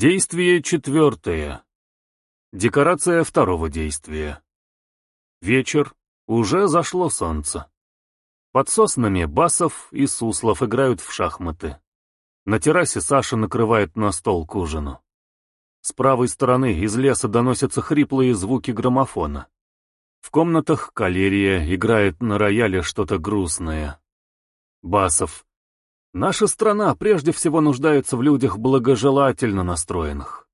Действие четвертое. Декорация второго действия. Вечер. Уже зашло солнце. Под соснами Басов и Суслов играют в шахматы. На террасе Саша накрывает на стол к ужину. С правой стороны из леса доносятся хриплые звуки граммофона. В комнатах калерия играет на рояле что-то грустное. Басов Наша страна прежде всего нуждается в людях благожелательно настроенных.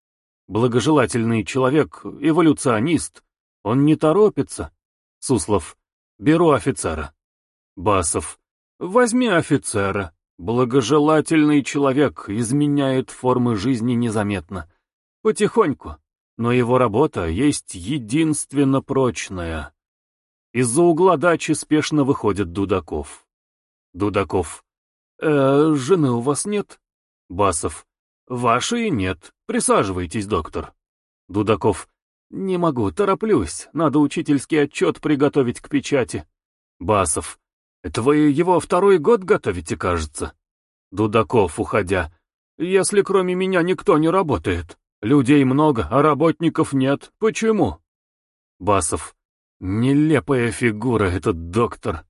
Благожелательный человек, эволюционист, он не торопится. Суслов, беру офицера. Басов, возьми офицера. Благожелательный человек изменяет формы жизни незаметно. Потихоньку. Но его работа есть единственно прочная. Из-за угла дачи спешно выходит Дудаков. Дудаков. «Э, жены у вас нет?» Басов. «Вашей нет. Присаживайтесь, доктор». Дудаков. «Не могу, тороплюсь. Надо учительский отчет приготовить к печати». Басов. «Это вы его второй год готовите, кажется?» Дудаков, уходя. «Если кроме меня никто не работает. Людей много, а работников нет. Почему?» Басов. «Нелепая фигура этот доктор».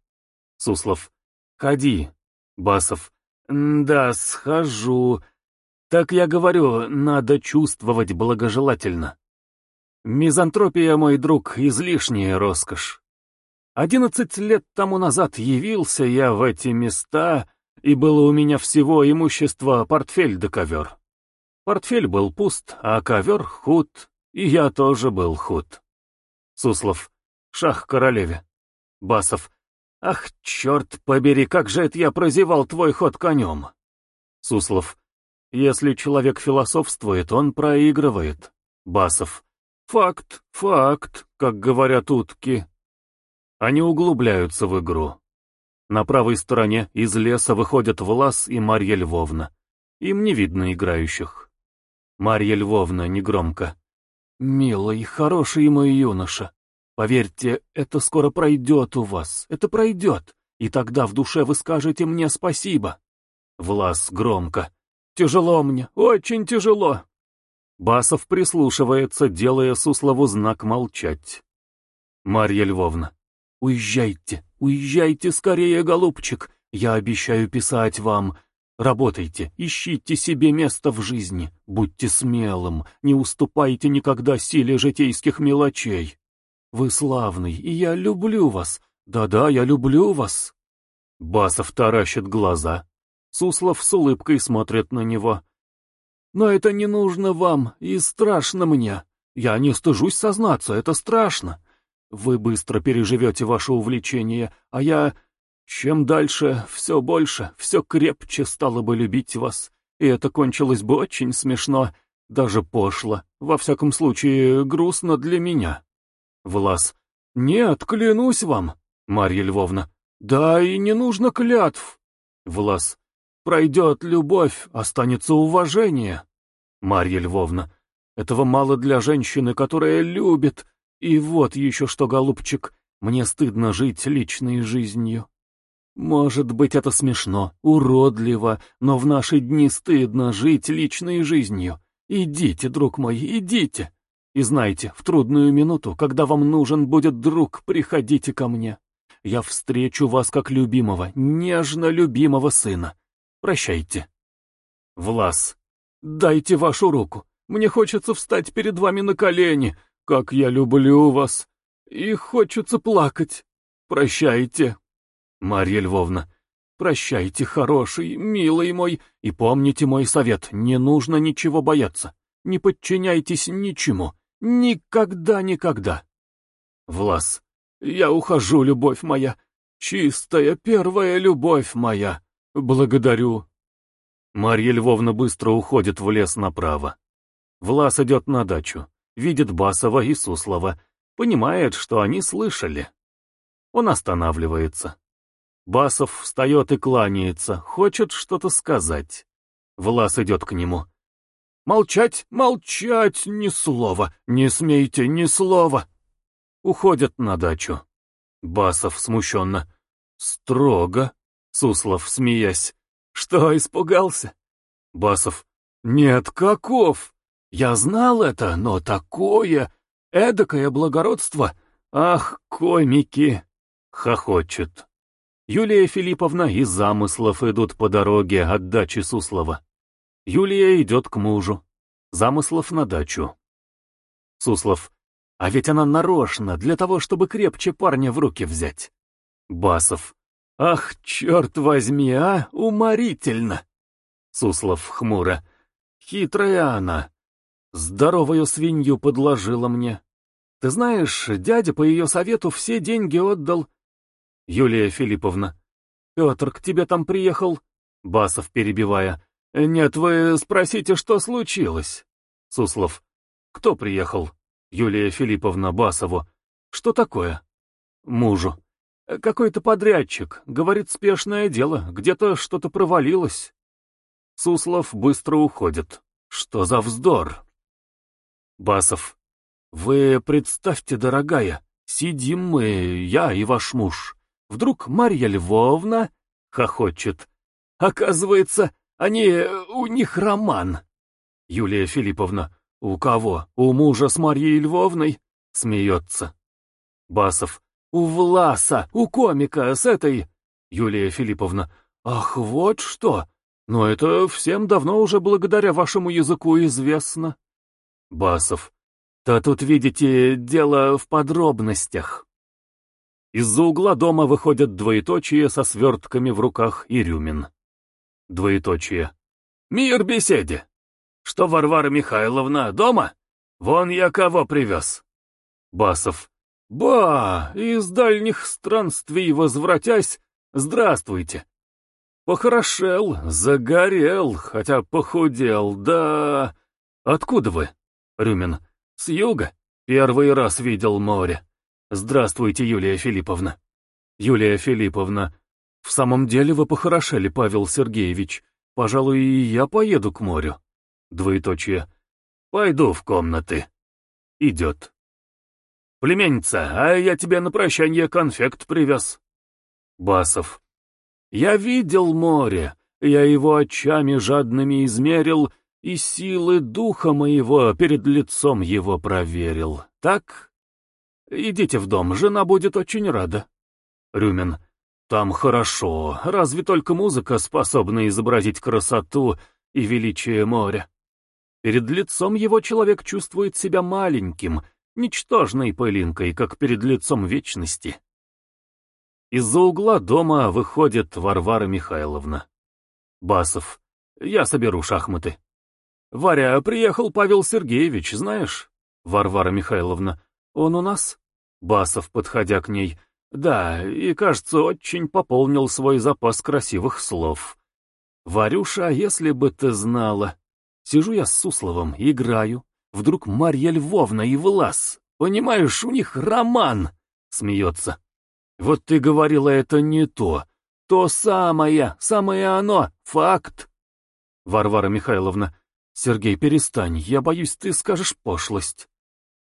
Суслов. «Ходи, Басов. «Да, схожу. Так я говорю, надо чувствовать благожелательно. Мизантропия, мой друг, излишняя роскошь. Одиннадцать лет тому назад явился я в эти места, и было у меня всего имущество портфель да ковер. Портфель был пуст, а ковер худ, и я тоже был худ». Суслов. «Шах королеве». Басов. «Ах, черт побери, как же это я прозевал твой ход конем!» Суслов. «Если человек философствует, он проигрывает». Басов. «Факт, факт, как говорят утки». Они углубляются в игру. На правой стороне из леса выходят Влас и Марья Львовна. Им не видно играющих. Марья Львовна негромко. «Милый, хороший мой юноша, Поверьте, это скоро пройдет у вас, это пройдет, и тогда в душе вы скажете мне спасибо. Влас громко. Тяжело мне, очень тяжело. Басов прислушивается, делая Суслову знак молчать. Марья Львовна. Уезжайте, уезжайте скорее, голубчик. Я обещаю писать вам. Работайте, ищите себе место в жизни. Будьте смелым, не уступайте никогда силе житейских мелочей. Вы славный, и я люблю вас. Да-да, я люблю вас. Басов таращит глаза. Суслов с улыбкой смотрит на него. Но это не нужно вам, и страшно мне. Я не стыжусь сознаться, это страшно. Вы быстро переживете ваше увлечение, а я... Чем дальше, все больше, все крепче стало бы любить вас. И это кончилось бы очень смешно, даже пошло, во всяком случае, грустно для меня. Влас. «Нет, клянусь вам!» Марья Львовна. «Да и не нужно клятв!» Влас. «Пройдет любовь, останется уважение!» Марья Львовна. «Этого мало для женщины, которая любит. И вот еще что, голубчик, мне стыдно жить личной жизнью. Может быть, это смешно, уродливо, но в наши дни стыдно жить личной жизнью. Идите, друг мой, идите!» И знайте, в трудную минуту, когда вам нужен будет друг, приходите ко мне. Я встречу вас как любимого, нежно любимого сына. Прощайте. Влас, дайте вашу руку. Мне хочется встать перед вами на колени. Как я люблю вас. И хочется плакать. Прощайте. Марья Львовна, прощайте, хороший, милый мой, и помните мой совет, не нужно ничего бояться. Не подчиняйтесь ничему. Никогда, никогда. Влас. Я ухожу, любовь моя. Чистая первая любовь моя. Благодарю. Марья Львовна быстро уходит в лес направо. Влас идет на дачу, видит Басова и Суслова, понимает, что они слышали. Он останавливается. Басов встает и кланяется, хочет что-то сказать. Влас идет к нему. Молчать, молчать, ни слова, не смейте, ни слова. Уходят на дачу. Басов смущенно. Строго. Суслов, смеясь. Что, испугался? Басов. Нет, каков. Я знал это, но такое, эдакое благородство. Ах, комики. Хохочет. Юлия Филипповна и замыслов идут по дороге от дачи Суслова. Юлия идет к мужу. Замыслов на дачу. Суслов. А ведь она нарочно, для того, чтобы крепче парня в руки взять. Басов. Ах, черт возьми, а, уморительно. Суслов хмуро. Хитрая она. Здоровую свинью подложила мне. Ты знаешь, дядя по ее совету все деньги отдал. Юлия Филипповна. Петр к тебе там приехал. Басов перебивая. Э, «Нет, вы спросите, что случилось?» Суслов. «Кто приехал?» Юлия Филипповна Басову. «Что такое?» Мужу. Э, «Какой-то подрядчик. Говорит, спешное дело. Где-то что-то провалилось». Суслов быстро уходит. «Что за вздор?» Басов. «Вы представьте, дорогая, сидим мы, я и ваш муж. Вдруг Марья Львовна...» — хохочет. «Оказывается, они... Э, у них роман. Юлия Филипповна. У кого? У мужа с Марьей Львовной? Смеется. Басов. У Власа, у комика с этой... Юлия Филипповна. Ах, вот что! Но это всем давно уже благодаря вашему языку известно. Басов. Да тут, видите, дело в подробностях. Из-за угла дома выходят двоеточие со свертками в руках и рюмин. Двоеточие. «Мир беседе! Что Варвара Михайловна дома? Вон я кого привез!» Басов. «Ба! Из дальних странствий возвратясь, здравствуйте!» «Похорошел, загорел, хотя похудел, да...» «Откуда вы?» Рюмин. «С юга. Первый раз видел море. Здравствуйте, Юлия Филипповна». Юлия Филипповна. В самом деле вы похорошели, Павел Сергеевич. Пожалуй, и я поеду к морю. Двоеточие. Пойду в комнаты. Идет. Племенница, а я тебе на прощание конфект привез. Басов. Я видел море, я его очами жадными измерил, и силы духа моего перед лицом его проверил. Так? Идите в дом, жена будет очень рада. Рюмин там хорошо, разве только музыка способна изобразить красоту и величие моря. Перед лицом его человек чувствует себя маленьким, ничтожной пылинкой, как перед лицом вечности. Из-за угла дома выходит Варвара Михайловна. Басов. Я соберу шахматы. Варя, приехал Павел Сергеевич, знаешь? Варвара Михайловна. Он у нас? Басов, подходя к ней. Да, и, кажется, очень пополнил свой запас красивых слов. «Варюша, а если бы ты знала...» Сижу я с Сусловым, играю. Вдруг Марья Львовна и Влас. Понимаешь, у них роман!» Смеется. «Вот ты говорила, это не то. То самое, самое оно, факт!» Варвара Михайловна. «Сергей, перестань, я боюсь, ты скажешь пошлость».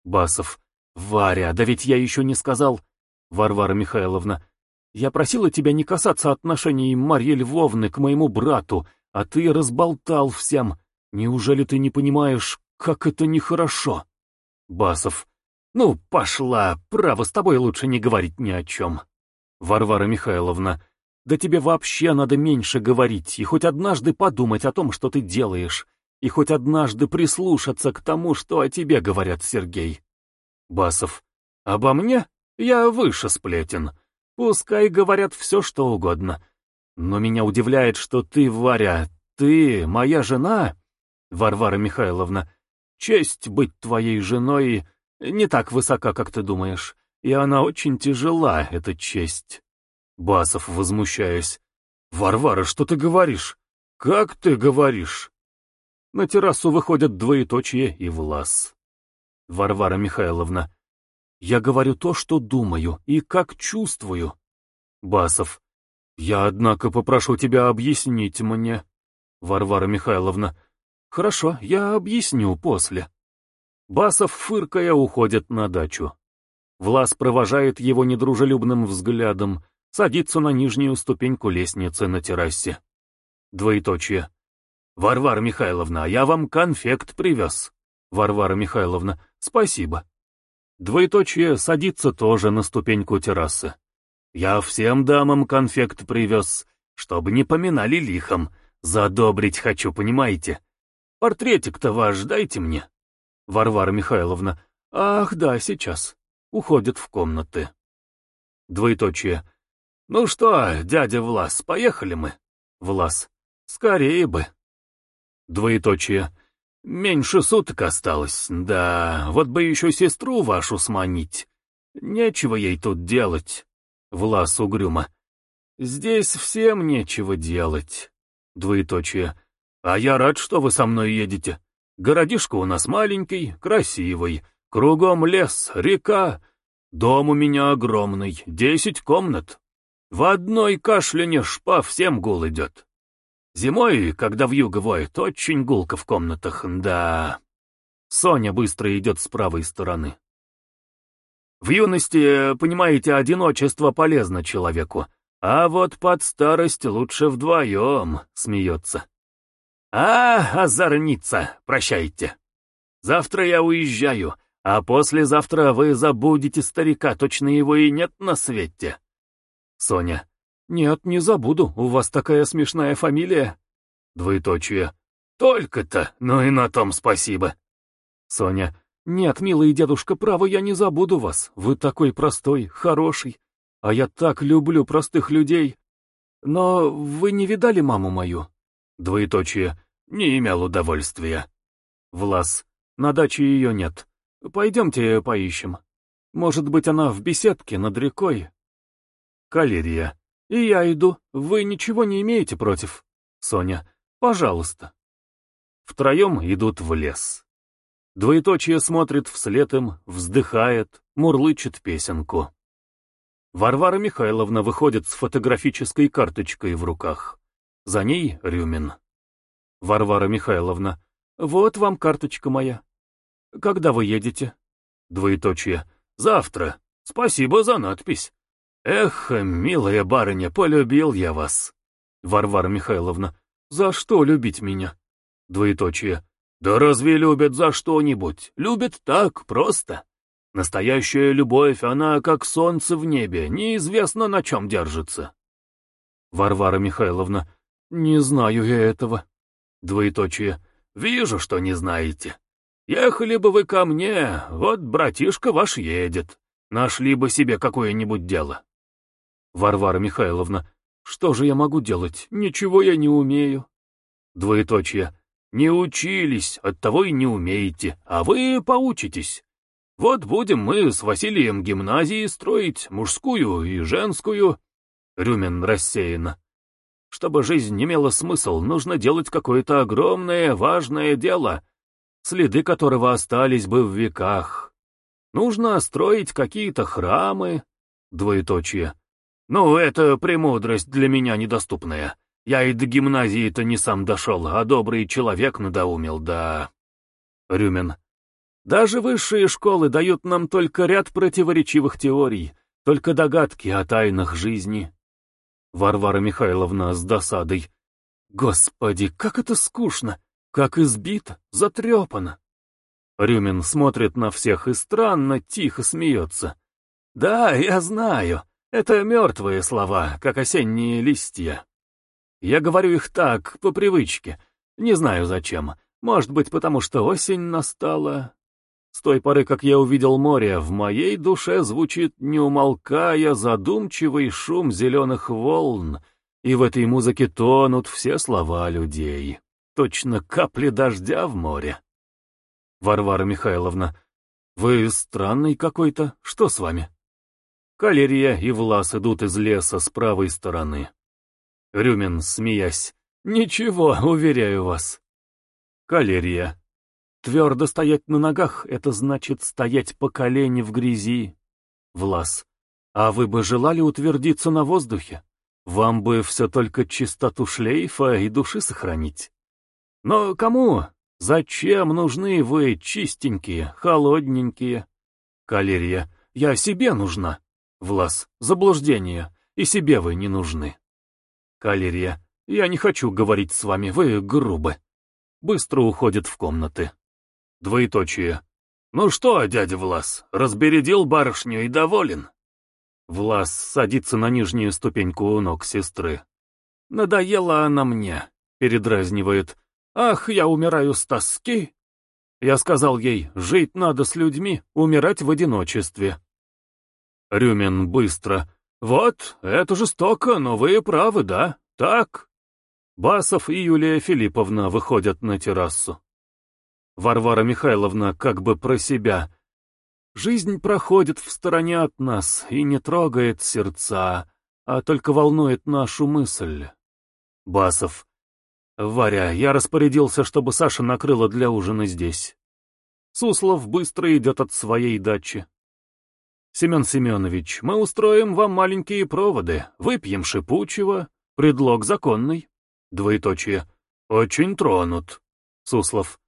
Басов. «Варя, да ведь я еще не сказал...» Варвара Михайловна, я просила тебя не касаться отношений Марьи Львовны к моему брату, а ты разболтал всем. Неужели ты не понимаешь, как это нехорошо? Басов. Ну, пошла, право, с тобой лучше не говорить ни о чем. Варвара Михайловна. Да тебе вообще надо меньше говорить и хоть однажды подумать о том, что ты делаешь, и хоть однажды прислушаться к тому, что о тебе говорят, Сергей. Басов. Обо мне? Я выше сплетен. Пускай говорят все, что угодно. Но меня удивляет, что ты, Варя, ты, моя жена, Варвара Михайловна, честь быть твоей женой не так высока, как ты думаешь. И она очень тяжела, эта честь. Басов, возмущаясь. «Варвара, что ты говоришь? Как ты говоришь?» На террасу выходят двоеточие и Влас. Варвара Михайловна. Я говорю то, что думаю и как чувствую. Басов. Я, однако, попрошу тебя объяснить мне. Варвара Михайловна. Хорошо, я объясню после. Басов, фыркая, уходит на дачу. Влас провожает его недружелюбным взглядом, садится на нижнюю ступеньку лестницы на террасе. Двоеточие. «Варвара Михайловна, я вам конфект привез». «Варвара Михайловна, спасибо». Двоеточие садится тоже на ступеньку террасы. Я всем дамам конфект привез, чтобы не поминали лихом. Задобрить хочу, понимаете? Портретик-то ваш дайте мне. Варвара Михайловна. Ах, да, сейчас. Уходит в комнаты. Двоеточие. Ну что, дядя Влас, поехали мы. Влас. Скорее бы. Двоеточие. Меньше суток осталось, да, вот бы еще сестру вашу сманить. Нечего ей тут делать, Влас угрюмо. Здесь всем нечего делать, двоеточие. А я рад, что вы со мной едете. Городишко у нас маленький, красивый, кругом лес, река. Дом у меня огромный, десять комнат. В одной кашляне шпа всем гул идет. Зимой, когда в вьюга воет, очень гулко в комнатах, да. Соня быстро идет с правой стороны. В юности, понимаете, одиночество полезно человеку, а вот под старость лучше вдвоем, смеется. А, озорница, прощайте. Завтра я уезжаю, а послезавтра вы забудете старика, точно его и нет на свете. Соня, «Нет, не забуду, у вас такая смешная фамилия». Двоеточие. «Только-то, но и на том спасибо». Соня. «Нет, милый дедушка, право, я не забуду вас. Вы такой простой, хороший. А я так люблю простых людей. Но вы не видали маму мою?» Двоеточие. «Не имел удовольствия». Влас. «На даче ее нет. Пойдемте поищем. Может быть, она в беседке над рекой?» Калерия. И я иду. Вы ничего не имеете против? Соня. Пожалуйста. Втроем идут в лес. Двоеточие смотрит вслед им, вздыхает, мурлычет песенку. Варвара Михайловна выходит с фотографической карточкой в руках. За ней Рюмин. Варвара Михайловна. Вот вам карточка моя. Когда вы едете? Двоеточие. Завтра. Спасибо за надпись. «Эх, милая барыня, полюбил я вас!» «Варвара Михайловна, за что любить меня?» Двоеточие. «Да разве любят за что-нибудь? Любят так, просто!» Настоящая любовь, она как солнце в небе, неизвестно на чем держится. Варвара Михайловна, не знаю я этого. Двоеточие, вижу, что не знаете. Ехали бы вы ко мне, вот братишка ваш едет. Нашли бы себе какое-нибудь дело. Варвара Михайловна, что же я могу делать? Ничего я не умею. Двоеточие. Не учились, оттого и не умеете, а вы поучитесь. Вот будем мы с Василием гимназии строить мужскую и женскую. Рюмин рассеянно. Чтобы жизнь имела смысл, нужно делать какое-то огромное, важное дело, следы которого остались бы в веках. Нужно строить какие-то храмы, двоеточие, ну, это премудрость для меня недоступная. Я и до гимназии-то не сам дошел, а добрый человек надоумил, да...» Рюмин. «Даже высшие школы дают нам только ряд противоречивых теорий, только догадки о тайнах жизни». Варвара Михайловна с досадой. «Господи, как это скучно! Как избито, затрепано!» Рюмин смотрит на всех и странно, тихо смеется. «Да, я знаю. Это мертвые слова, как осенние листья. Я говорю их так, по привычке. Не знаю зачем. Может быть, потому что осень настала. С той поры, как я увидел море, в моей душе звучит, не умолкая, задумчивый шум зеленых волн, и в этой музыке тонут все слова людей. Точно капли дождя в море. Варвара Михайловна, вы странный какой-то, что с вами? Калерия и Влас идут из леса с правой стороны. Рюмин, смеясь. «Ничего, уверяю вас». Калерия. «Твердо стоять на ногах — это значит стоять по колени в грязи». Влас. «А вы бы желали утвердиться на воздухе? Вам бы все только чистоту шлейфа и души сохранить». «Но кому? Зачем нужны вы чистенькие, холодненькие?» Калерия. «Я себе нужна». Влас, заблуждение, и себе вы не нужны. Калерия, я не хочу говорить с вами, вы грубы. Быстро уходит в комнаты. Двоеточие. Ну что, дядя Влас, разбередил барышню и доволен? Влас садится на нижнюю ступеньку у ног сестры. «Надоела она мне», — передразнивает. «Ах, я умираю с тоски!» Я сказал ей, жить надо с людьми, умирать в одиночестве. Рюмин быстро. «Вот, это жестоко, но вы правы, да? Так?» Басов и Юлия Филипповна выходят на террасу. Варвара Михайловна как бы про себя. «Жизнь проходит в стороне от нас и не трогает сердца, а только волнует нашу мысль». Басов. «Варя, я распорядился, чтобы Саша накрыла для ужина здесь». Суслов быстро идет от своей дачи. Семен Семенович, мы устроим вам маленькие проводы, выпьем шипучего, предлог законный. Двоеточие. Очень тронут. Суслов.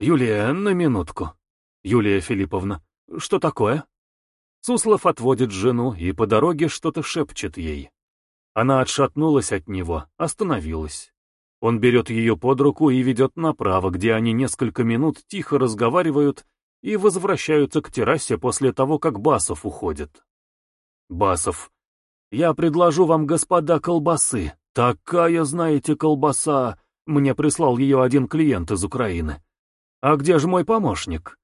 Юлия, на минутку. Юлия Филипповна. Что такое? Суслов отводит жену и по дороге что-то шепчет ей. Она отшатнулась от него, остановилась. Он берет ее под руку и ведет направо, где они несколько минут тихо разговаривают и возвращаются к террасе после того, как Басов уходит. Басов. Я предложу вам, господа, колбасы. Такая, знаете, колбаса. Мне прислал ее один клиент из Украины. А где же мой помощник?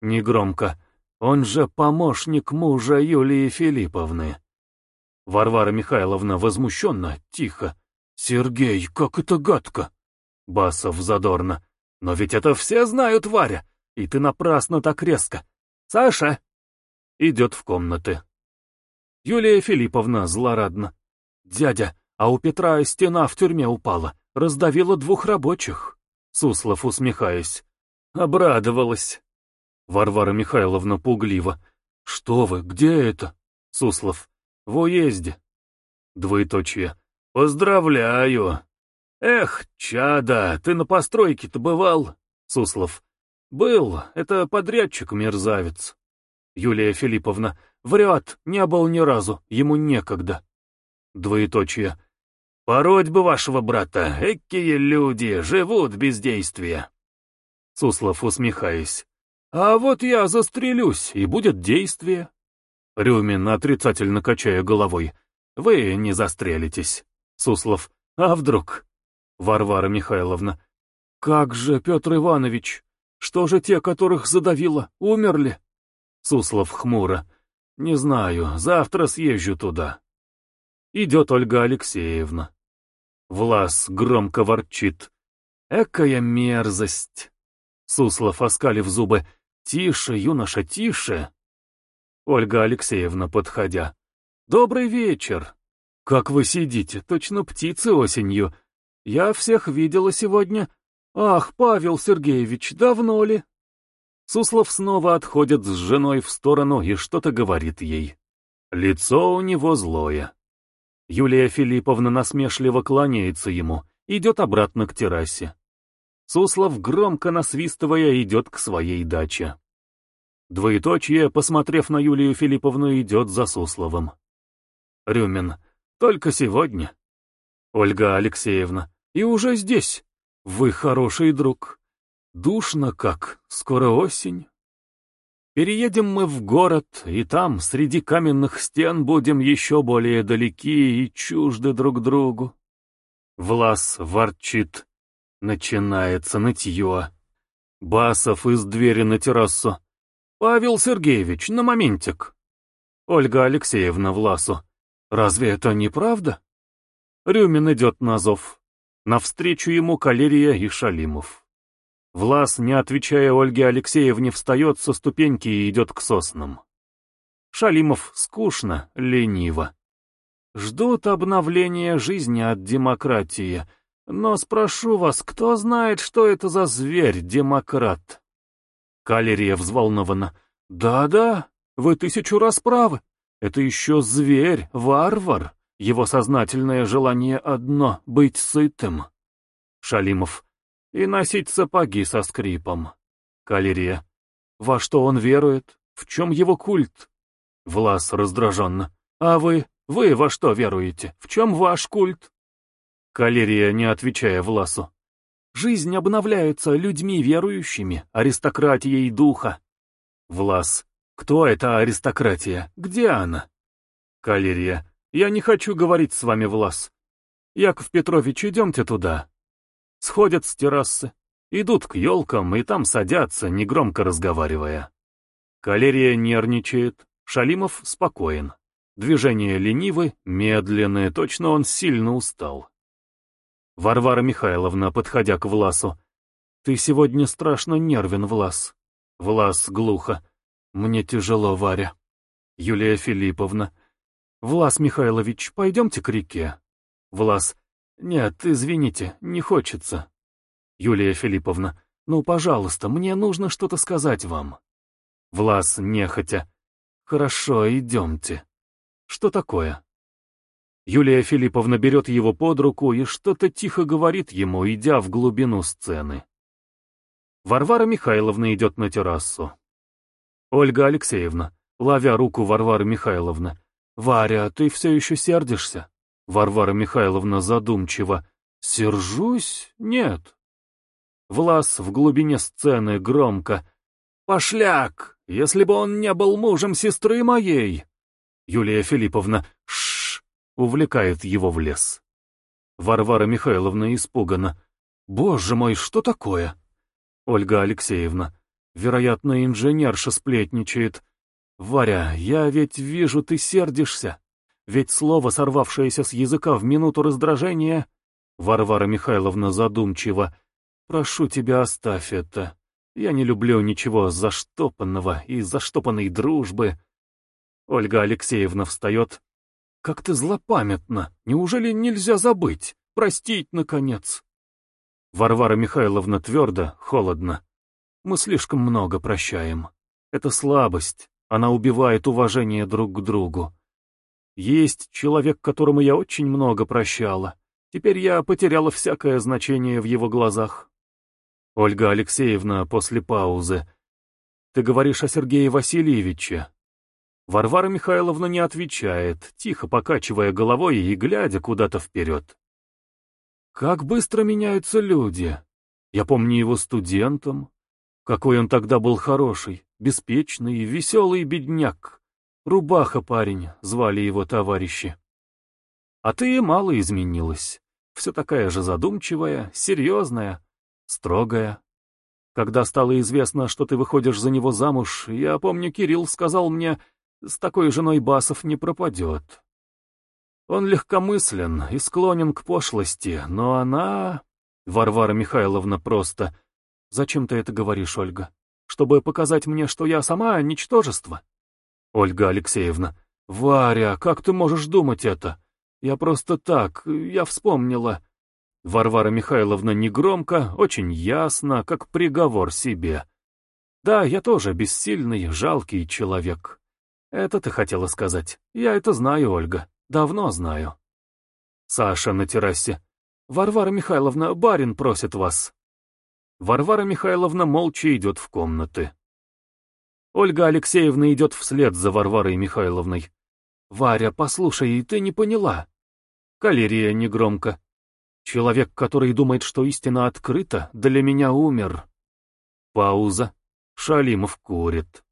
Негромко. Он же помощник мужа Юлии Филипповны. Варвара Михайловна возмущенно, тихо. «Сергей, как это гадко!» Басов задорно. «Но ведь это все знают, Варя! И ты напрасно так резко. Саша! Идет в комнаты. Юлия Филипповна злорадно. Дядя, а у Петра стена в тюрьме упала. Раздавила двух рабочих. Суслов, усмехаясь. Обрадовалась. Варвара Михайловна пугливо. Что вы, где это? Суслов. В уезде. Двоеточие. Поздравляю. Эх, чада, ты на постройке-то бывал? Суслов. «Был, это подрядчик-мерзавец». Юлия Филипповна, «Врет, не был ни разу, ему некогда». Двоеточие. «Пороть бы вашего брата, экие люди, живут без действия. Суслов, усмехаясь. «А вот я застрелюсь, и будет действие». Рюмин, отрицательно качая головой. «Вы не застрелитесь». Суслов. «А вдруг?» Варвара Михайловна. «Как же, Петр Иванович, что же те, которых задавило, умерли? Суслов хмуро. Не знаю, завтра съезжу туда. Идет Ольга Алексеевна. Влас громко ворчит. Экая мерзость. Суслов, оскалив зубы. Тише, юноша, тише. Ольга Алексеевна, подходя. «Добрый вечер! Как вы сидите, точно птицы осенью. Я всех видела сегодня, «Ах, Павел Сергеевич, давно ли?» Суслов снова отходит с женой в сторону и что-то говорит ей. Лицо у него злое. Юлия Филипповна насмешливо кланяется ему, идет обратно к террасе. Суслов, громко насвистывая, идет к своей даче. Двоеточие, посмотрев на Юлию Филипповну, идет за Сусловым. Рюмин. «Только сегодня». Ольга Алексеевна. «И уже здесь». Вы хороший друг. Душно как, скоро осень. Переедем мы в город, и там, среди каменных стен, будем еще более далеки и чужды друг другу. Влас ворчит. Начинается нытье. Басов из двери на террасу. «Павел Сергеевич, на моментик!» Ольга Алексеевна Власу. «Разве это не правда?» Рюмин идет на зов. Навстречу ему Калерия и Шалимов. Влас, не отвечая Ольге Алексеевне, встает со ступеньки и идет к соснам. Шалимов скучно, лениво. Ждут обновления жизни от демократии, но спрошу вас, кто знает, что это за зверь демократ? Калерия взволнована. «Да-да, вы тысячу раз правы. Это еще зверь, варвар. Его сознательное желание одно — быть сытым. Шалимов. И носить сапоги со скрипом. Калерия. Во что он верует? В чем его культ? Влас раздраженно. А вы? Вы во что веруете? В чем ваш культ? Калерия, не отвечая Власу. Жизнь обновляется людьми верующими, аристократией духа. Влас. Кто эта аристократия? Где она? Калерия. Я не хочу говорить с вами, Влас. Яков Петрович, идемте туда. Сходят с террасы, идут к елкам и там садятся, негромко разговаривая. Калерия нервничает, Шалимов спокоен. Движения ленивы, медленные, точно он сильно устал. Варвара Михайловна, подходя к Власу. «Ты сегодня страшно нервен, Влас». Влас глухо. «Мне тяжело, Варя». Юлия Филипповна. «Влас Михайлович, пойдемте к реке». Влас. «Нет, извините, не хочется». Юлия Филипповна. «Ну, пожалуйста, мне нужно что-то сказать вам». Влас нехотя. «Хорошо, идемте». «Что такое?» Юлия Филипповна берет его под руку и что-то тихо говорит ему, идя в глубину сцены. Варвара Михайловна идет на террасу. Ольга Алексеевна, ловя руку Варвары Михайловны, «Варя, ты все еще сердишься?» Варвара Михайловна задумчиво. «Сержусь? Нет». Влас в глубине сцены громко. «Пошляк! Если бы он не был мужем сестры моей!» Юлия Филипповна «Шш!» увлекает его в лес. Варвара Михайловна испугана. «Боже мой, что такое?» Ольга Алексеевна. Вероятно, инженерша сплетничает. «Варя, я ведь вижу, ты сердишься. Ведь слово, сорвавшееся с языка в минуту раздражения...» Варвара Михайловна задумчиво. «Прошу тебя, оставь это. Я не люблю ничего заштопанного и заштопанной дружбы». Ольга Алексеевна встает. «Как ты злопамятна! Неужели нельзя забыть? Простить, наконец!» Варвара Михайловна твердо, холодно. «Мы слишком много прощаем. Это слабость. Она убивает уважение друг к другу. Есть человек, которому я очень много прощала. Теперь я потеряла всякое значение в его глазах. Ольга Алексеевна после паузы. Ты говоришь о Сергее Васильевиче. Варвара Михайловна не отвечает, тихо покачивая головой и глядя куда-то вперед. Как быстро меняются люди. Я помню его студентом. Какой он тогда был хороший беспечный, веселый бедняк. Рубаха парень, звали его товарищи. А ты мало изменилась. Все такая же задумчивая, серьезная, строгая. Когда стало известно, что ты выходишь за него замуж, я помню, Кирилл сказал мне, с такой женой Басов не пропадет. Он легкомыслен и склонен к пошлости, но она... Варвара Михайловна просто... Зачем ты это говоришь, Ольга? чтобы показать мне, что я сама ничтожество?» «Ольга Алексеевна, Варя, как ты можешь думать это? Я просто так, я вспомнила». Варвара Михайловна негромко, очень ясно, как приговор себе. «Да, я тоже бессильный, жалкий человек». «Это ты хотела сказать. Я это знаю, Ольга. Давно знаю». Саша на террасе. «Варвара Михайловна, барин просит вас». Варвара Михайловна молча идет в комнаты. Ольга Алексеевна идет вслед за Варварой Михайловной. «Варя, послушай, ты не поняла». Калерия негромко. «Человек, который думает, что истина открыта, для меня умер». Пауза. Шалимов курит.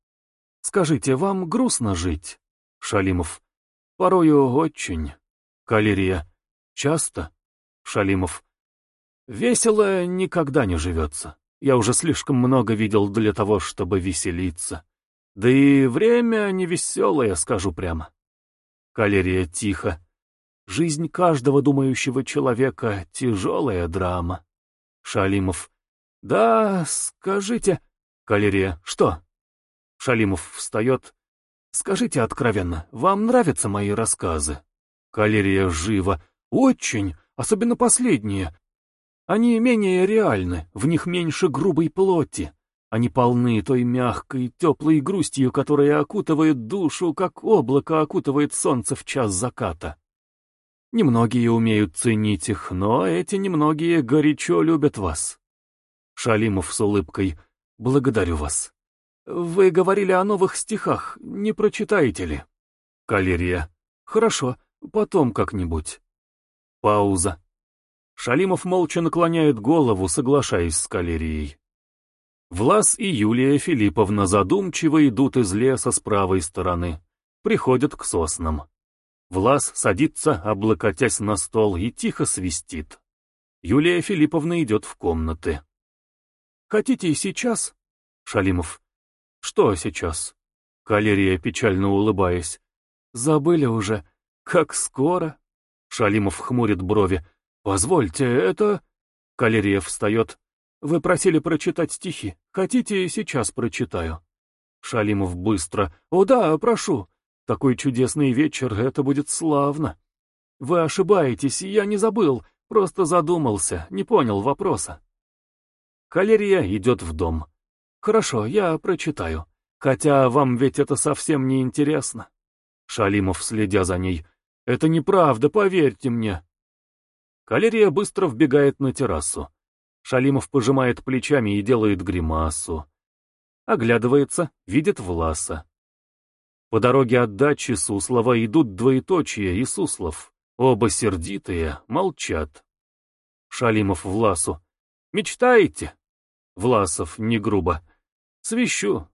«Скажите, вам грустно жить?» Шалимов. «Порою очень». Калерия. «Часто?» Шалимов. Весело никогда не живется. Я уже слишком много видел для того, чтобы веселиться. Да и время невеселое, скажу прямо. Калерия тихо. Жизнь каждого думающего человека — тяжелая драма. Шалимов. Да, скажите... Калерия. Что? Шалимов встает. Скажите откровенно, вам нравятся мои рассказы? Калерия живо. Очень, особенно последние. Они менее реальны, в них меньше грубой плоти. Они полны той мягкой, теплой грустью, которая окутывает душу, как облако окутывает солнце в час заката. Немногие умеют ценить их, но эти немногие горячо любят вас. Шалимов с улыбкой. Благодарю вас. Вы говорили о новых стихах, не прочитаете ли? Калерия. Хорошо, потом как-нибудь. Пауза. Шалимов молча наклоняет голову, соглашаясь с калерией. Влас и Юлия Филипповна задумчиво идут из леса с правой стороны, приходят к соснам. Влас садится, облокотясь на стол, и тихо свистит. Юлия Филипповна идет в комнаты. «Хотите и сейчас?» Шалимов. «Что сейчас?» Калерия, печально улыбаясь. «Забыли уже. Как скоро?» Шалимов хмурит брови. «Позвольте, это...» Калерия встает. «Вы просили прочитать стихи. Хотите, сейчас прочитаю?» Шалимов быстро. «О да, прошу. Такой чудесный вечер, это будет славно». «Вы ошибаетесь, я не забыл, просто задумался, не понял вопроса». Калерия идет в дом. «Хорошо, я прочитаю. Хотя вам ведь это совсем не интересно». Шалимов, следя за ней. «Это неправда, поверьте мне. Калерия быстро вбегает на террасу. Шалимов пожимает плечами и делает гримасу. Оглядывается, видит Власа. По дороге от дачи Суслова идут двоеточие и Суслов. Оба сердитые, молчат. Шалимов Власу. «Мечтаете?» Власов, не грубо. «Свищу».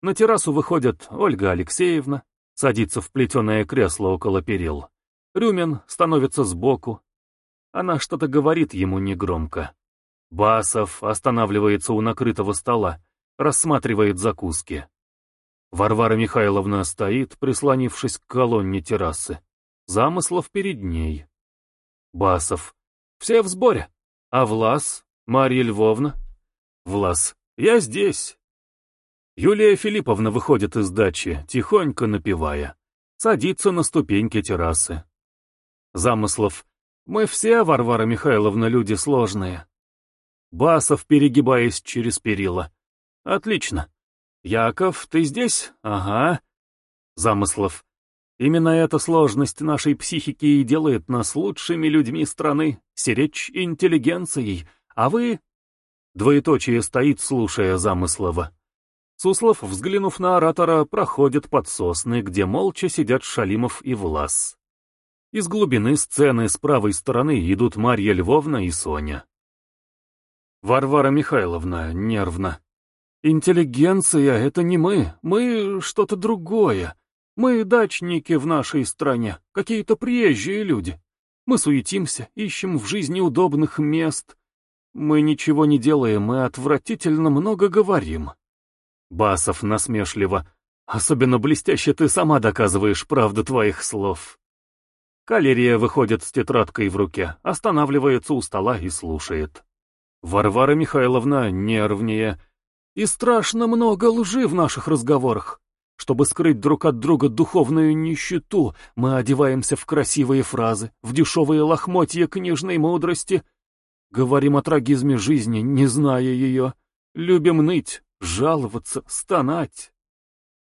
На террасу выходят Ольга Алексеевна, садится в плетеное кресло около перил. Рюмин становится сбоку. Она что-то говорит ему негромко. Басов останавливается у накрытого стола, рассматривает закуски. Варвара Михайловна стоит, прислонившись к колонне террасы. Замыслов перед ней. Басов. Все в сборе. А Влас? Марья Львовна? Влас. Я здесь. Юлия Филипповна выходит из дачи, тихонько напевая. Садится на ступеньки террасы замыслов. Мы все, Варвара Михайловна, люди сложные. Басов, перегибаясь через перила. Отлично. Яков, ты здесь? Ага. Замыслов. Именно эта сложность нашей психики и делает нас лучшими людьми страны, серечь интеллигенцией, а вы... Двоеточие стоит, слушая Замыслова. Суслов, взглянув на оратора, проходит под сосны, где молча сидят Шалимов и Влас. Из глубины сцены с правой стороны идут Марья Львовна и Соня. Варвара Михайловна нервно. «Интеллигенция — это не мы, мы что-то другое. Мы дачники в нашей стране, какие-то приезжие люди. Мы суетимся, ищем в жизни удобных мест. Мы ничего не делаем мы отвратительно много говорим». Басов насмешливо. «Особенно блестяще ты сама доказываешь правду твоих слов». Калерия выходит с тетрадкой в руке, останавливается у стола и слушает. Варвара Михайловна нервнее. И страшно много лжи в наших разговорах. Чтобы скрыть друг от друга духовную нищету, мы одеваемся в красивые фразы, в дешевые лохмотья книжной мудрости. Говорим о трагизме жизни, не зная ее. Любим ныть, жаловаться, стонать.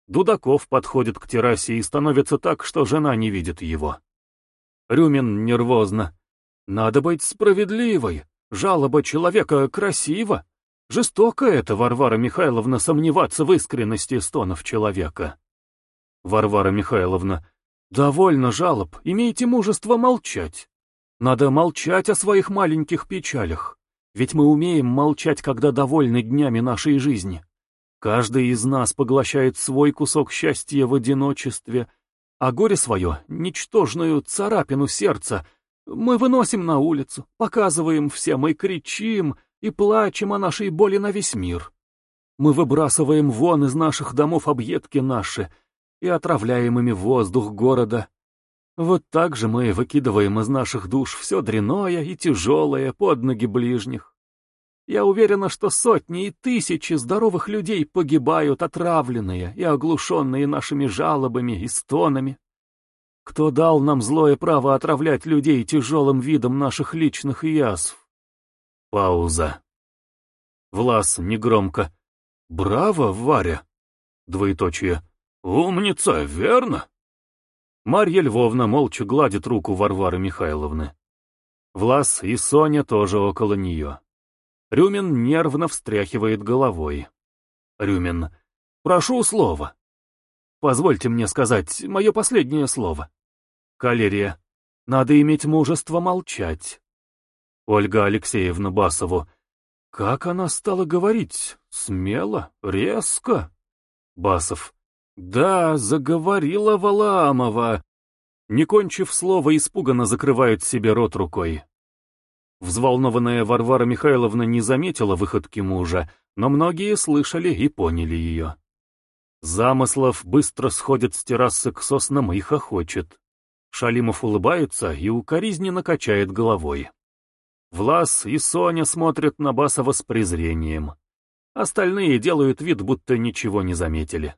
Дудаков подходит к террасе и становится так, что жена не видит его. Рюмин нервозно. «Надо быть справедливой. Жалоба человека красива. Жестоко это, Варвара Михайловна, сомневаться в искренности стонов человека». Варвара Михайловна. «Довольно жалоб, имейте мужество молчать. Надо молчать о своих маленьких печалях. Ведь мы умеем молчать, когда довольны днями нашей жизни. Каждый из нас поглощает свой кусок счастья в одиночестве — а горе свое, ничтожную царапину сердца, мы выносим на улицу, показываем всем и кричим, и плачем о нашей боли на весь мир. Мы выбрасываем вон из наших домов объедки наши и отравляем ими воздух города. Вот так же мы выкидываем из наших душ все дряное и тяжелое под ноги ближних. Я уверена, что сотни и тысячи здоровых людей погибают отравленные и оглушенные нашими жалобами и стонами. Кто дал нам злое право отравлять людей тяжелым видом наших личных язв? Пауза. Влас негромко. «Браво, Варя!» Двоеточие. «Умница, верно?» Марья Львовна молча гладит руку Варвары Михайловны. Влас и Соня тоже около нее. Рюмин нервно встряхивает головой. Рюмин. «Прошу слова». «Позвольте мне сказать мое последнее слово». Калерия. «Надо иметь мужество молчать». Ольга Алексеевна Басову. «Как она стала говорить? Смело? Резко?» Басов. «Да, заговорила Валаамова». Не кончив слова, испуганно закрывает себе рот рукой. Взволнованная Варвара Михайловна не заметила выходки мужа, но многие слышали и поняли ее. Замыслов быстро сходит с террасы к соснам и хохочет. Шалимов улыбается и укоризненно качает головой. Влас и Соня смотрят на Басова с презрением. Остальные делают вид, будто ничего не заметили.